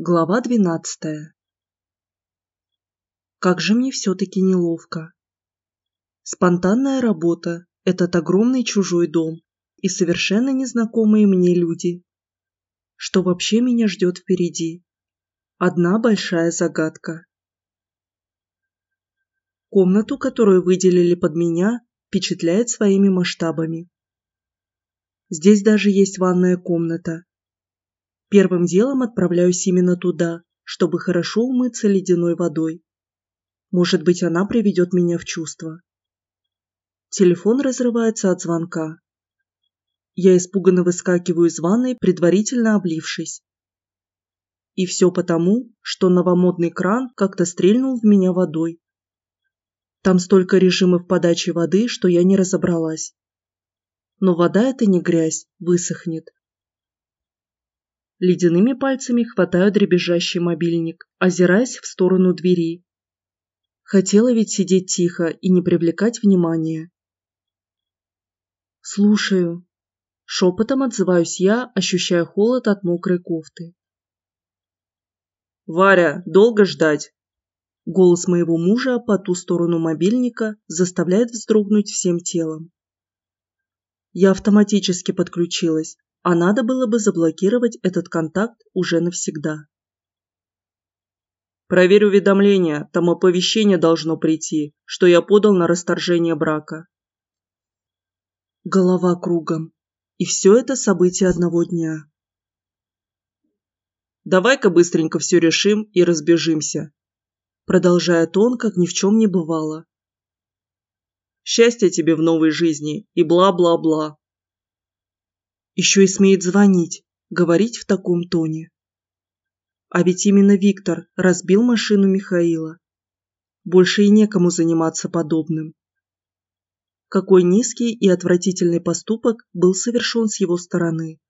Глава двенадцатая. Как же мне все-таки неловко. Спонтанная работа, этот огромный чужой дом и совершенно незнакомые мне люди. Что вообще меня ждет впереди? Одна большая загадка. Комнату, которую выделили под меня, впечатляет своими масштабами. Здесь даже есть ванная комната, Первым делом отправляюсь именно туда, чтобы хорошо умыться ледяной водой. Может быть, она приведет меня в чувство. Телефон разрывается от звонка. Я испуганно выскакиваю из ванной, предварительно облившись. И все потому, что новомодный кран как-то стрельнул в меня водой. Там столько режимов подачи воды, что я не разобралась. Но вода это не грязь, высохнет. Ледяными пальцами хватаю дребезжащий мобильник, озираясь в сторону двери. Хотела ведь сидеть тихо и не привлекать внимания. «Слушаю». Шепотом отзываюсь я, ощущая холод от мокрой кофты. «Варя, долго ждать?» Голос моего мужа по ту сторону мобильника заставляет вздрогнуть всем телом. Я автоматически подключилась, а надо было бы заблокировать этот контакт уже навсегда. Проверь уведомления, там оповещение должно прийти, что я подал на расторжение брака. Голова кругом. И все это события одного дня. Давай-ка быстренько все решим и разбежимся. Продолжает он, как ни в чем не бывало. Счастья тебе в новой жизни и бла-бла-бла. Еще и смеет звонить, говорить в таком тоне. А ведь именно Виктор разбил машину Михаила. Больше и некому заниматься подобным. Какой низкий и отвратительный поступок был совершен с его стороны.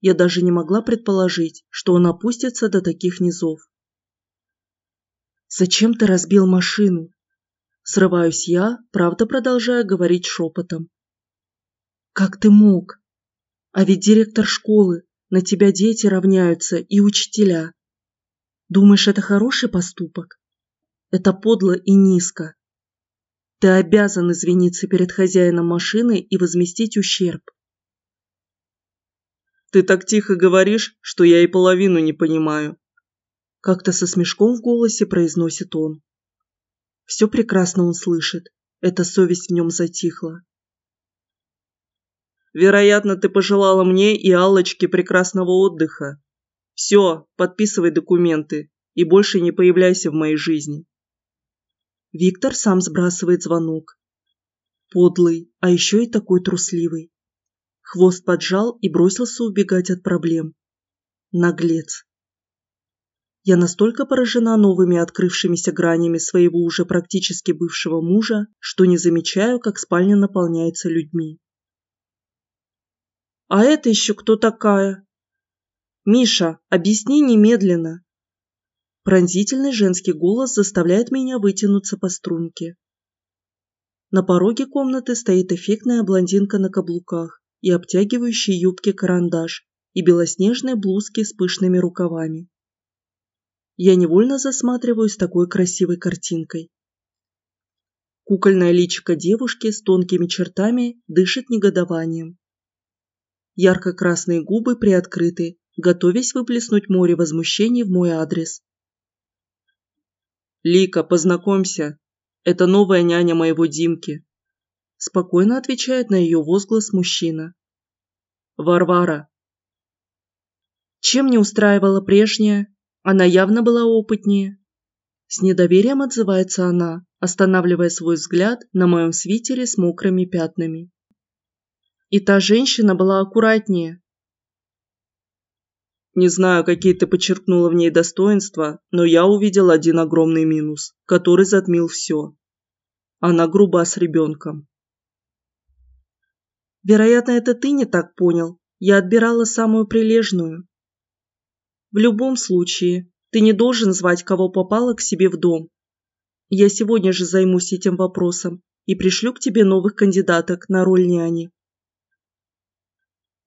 Я даже не могла предположить, что он опустится до таких низов. «Зачем ты разбил машину?» Срываюсь я, правда продолжая говорить шепотом. «Как ты мог?» А ведь директор школы, на тебя дети равняются и учителя. Думаешь, это хороший поступок? Это подло и низко. Ты обязан извиниться перед хозяином машины и возместить ущерб. Ты так тихо говоришь, что я и половину не понимаю. Как-то со смешком в голосе произносит он. Все прекрасно он слышит. Эта совесть в нем затихла. Вероятно, ты пожелала мне и Аллочке прекрасного отдыха. Все, подписывай документы и больше не появляйся в моей жизни. Виктор сам сбрасывает звонок. Подлый, а еще и такой трусливый. Хвост поджал и бросился убегать от проблем. Наглец. Я настолько поражена новыми открывшимися гранями своего уже практически бывшего мужа, что не замечаю, как спальня наполняется людьми. А это еще кто такая? Миша, объясни немедленно. Пронзительный женский голос заставляет меня вытянуться по струнке. На пороге комнаты стоит эффектная блондинка на каблуках и обтягивающей юбки карандаш и белоснежной блузки с пышными рукавами. Я невольно засматриваюсь такой красивой картинкой. Кукольное личико девушки с тонкими чертами дышит негодованием. Ярко-красные губы приоткрыты, готовясь выплеснуть море возмущений в мой адрес. «Лика, познакомься. Это новая няня моего Димки», – спокойно отвечает на ее возглас мужчина. «Варвара». Чем не устраивала прежняя? Она явно была опытнее. С недоверием отзывается она, останавливая свой взгляд на моем свитере с мокрыми пятнами. И та женщина была аккуратнее. Не знаю, какие ты подчеркнула в ней достоинства, но я увидел один огромный минус, который затмил все. Она груба с ребенком. Вероятно, это ты не так понял. Я отбирала самую прилежную. В любом случае, ты не должен звать кого попало к себе в дом. Я сегодня же займусь этим вопросом и пришлю к тебе новых кандидаток на роль няни.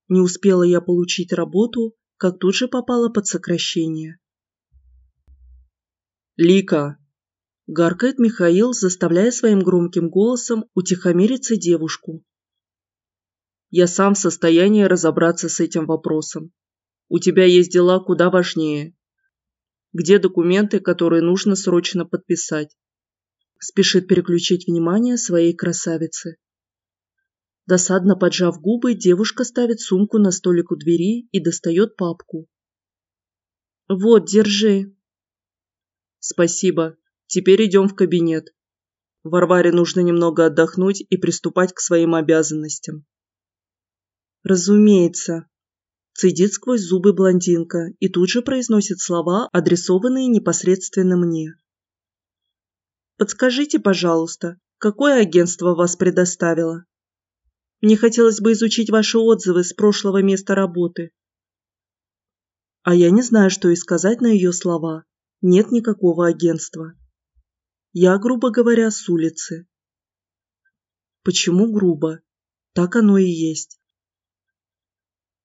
Не успела я получить работу, как тут же попала под сокращение. «Лика!» – гаркает Михаил, заставляя своим громким голосом утихомириться девушку. «Я сам в состоянии разобраться с этим вопросом. У тебя есть дела куда важнее. Где документы, которые нужно срочно подписать?» Спешит переключить внимание своей красавицы. Досадно поджав губы, девушка ставит сумку на столик у двери и достает папку. «Вот, держи». «Спасибо. Теперь идем в кабинет. Варваре нужно немного отдохнуть и приступать к своим обязанностям». «Разумеется», – цедит сквозь зубы блондинка и тут же произносит слова, адресованные непосредственно мне. «Подскажите, пожалуйста, какое агентство вас предоставило?» Мне хотелось бы изучить ваши отзывы с прошлого места работы. А я не знаю, что и сказать на ее слова. Нет никакого агентства. Я, грубо говоря, с улицы. Почему грубо? Так оно и есть.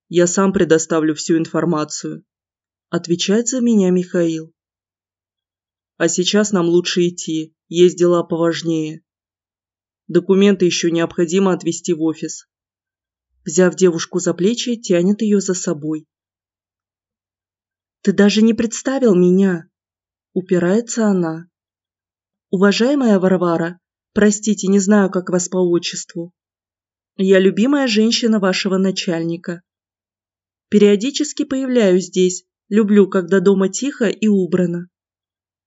Я сам предоставлю всю информацию. Отвечает за меня Михаил. А сейчас нам лучше идти, есть дела поважнее. Документы еще необходимо отвезти в офис. Взяв девушку за плечи, тянет ее за собой. «Ты даже не представил меня!» Упирается она. «Уважаемая Варвара, простите, не знаю, как вас по отчеству. Я любимая женщина вашего начальника. Периодически появляюсь здесь, люблю, когда дома тихо и убрано.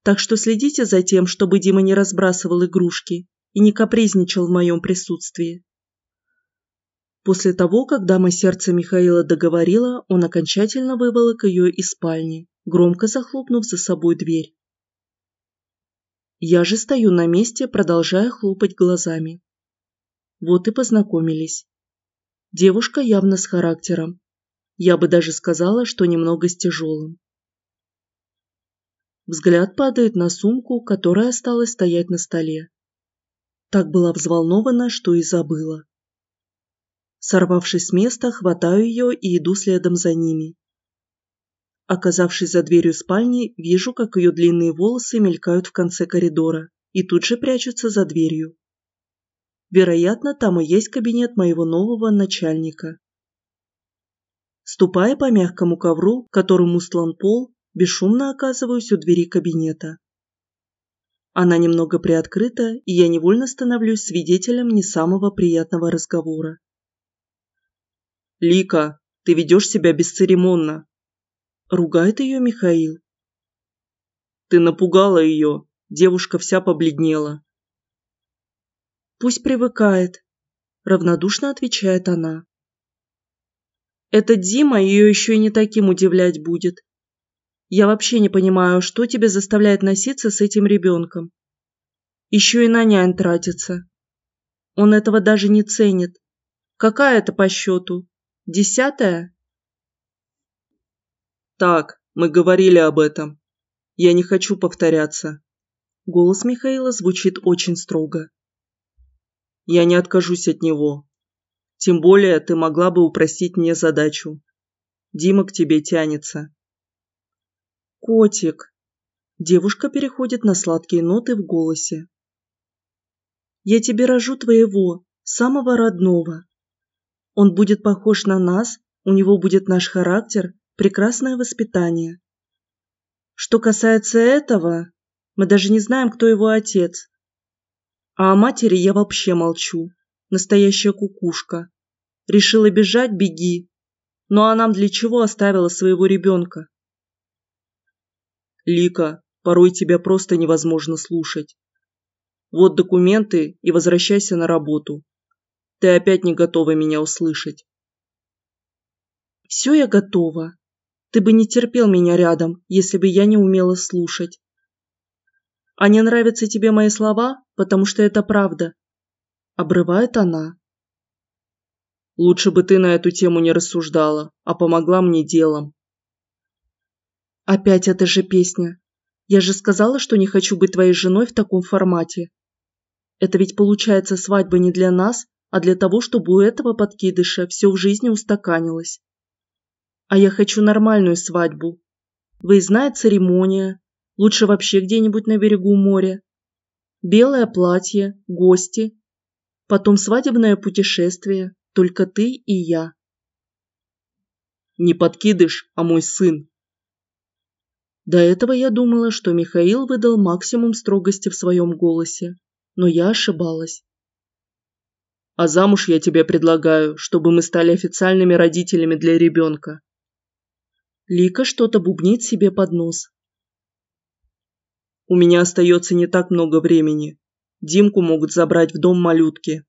Так что следите за тем, чтобы Дима не разбрасывал игрушки и не капризничал в моем присутствии. После того, как дама сердца Михаила договорила, он окончательно выволок ее из спальни, громко захлопнув за собой дверь. Я же стою на месте, продолжая хлопать глазами. Вот и познакомились. Девушка явно с характером. Я бы даже сказала, что немного с тяжелым. Взгляд падает на сумку, которая осталась стоять на столе. Так была взволнована, что и забыла. Сорвавшись с места, хватаю ее и иду следом за ними. Оказавшись за дверью спальни, вижу, как ее длинные волосы мелькают в конце коридора и тут же прячутся за дверью. Вероятно, там и есть кабинет моего нового начальника. Ступая по мягкому ковру, которым устлан пол, бесшумно оказываюсь у двери кабинета. Она немного приоткрыта, и я невольно становлюсь свидетелем не самого приятного разговора. «Лика, ты ведешь себя бесцеремонно!» Ругает ее Михаил. «Ты напугала ее, девушка вся побледнела». «Пусть привыкает», – равнодушно отвечает она. «Этот Дима ее еще и не таким удивлять будет. Я вообще не понимаю, что тебя заставляет носиться с этим ребенком. Еще и на нянь тратиться. Он этого даже не ценит. Какая это по счету? Десятая? Так, мы говорили об этом. Я не хочу повторяться. Голос Михаила звучит очень строго. Я не откажусь от него. Тем более ты могла бы упростить мне задачу. Дима к тебе тянется. «Котик!» Девушка переходит на сладкие ноты в голосе. «Я тебе рожу твоего, самого родного. Он будет похож на нас, у него будет наш характер, прекрасное воспитание. Что касается этого, мы даже не знаем, кто его отец. А о матери я вообще молчу. Настоящая кукушка. Решила бежать – беги. Ну а нам для чего оставила своего ребенка? Лика, порой тебя просто невозможно слушать. Вот документы и возвращайся на работу. Ты опять не готова меня услышать. Все я готова. Ты бы не терпел меня рядом, если бы я не умела слушать. А не нравятся тебе мои слова, потому что это правда. Обрывает она. Лучше бы ты на эту тему не рассуждала, а помогла мне делом. Опять эта же песня. Я же сказала, что не хочу быть твоей женой в таком формате. Это ведь получается свадьба не для нас, а для того, чтобы у этого подкидыша все в жизни устаканилось. А я хочу нормальную свадьбу. Выездная церемония, лучше вообще где-нибудь на берегу моря. Белое платье, гости. Потом свадебное путешествие, только ты и я. Не подкидыш, а мой сын. До этого я думала, что Михаил выдал максимум строгости в своем голосе, но я ошибалась. А замуж я тебе предлагаю, чтобы мы стали официальными родителями для ребенка. Лика что-то бубнит себе под нос. У меня остается не так много времени. Димку могут забрать в дом малютки.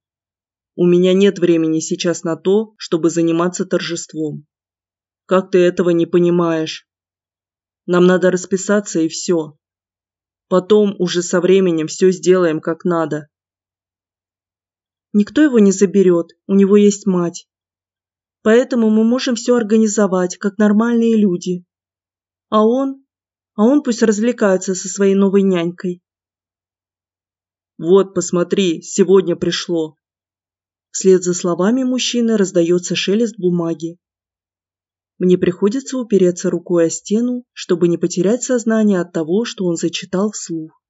У меня нет времени сейчас на то, чтобы заниматься торжеством. Как ты этого не понимаешь? Нам надо расписаться и все. Потом уже со временем все сделаем как надо. Никто его не заберет, у него есть мать. Поэтому мы можем все организовать, как нормальные люди. А он? А он пусть развлекается со своей новой нянькой. Вот, посмотри, сегодня пришло. Вслед за словами мужчины раздается шелест бумаги. Мне приходится упереться рукой о стену, чтобы не потерять сознание от того, что он зачитал вслух.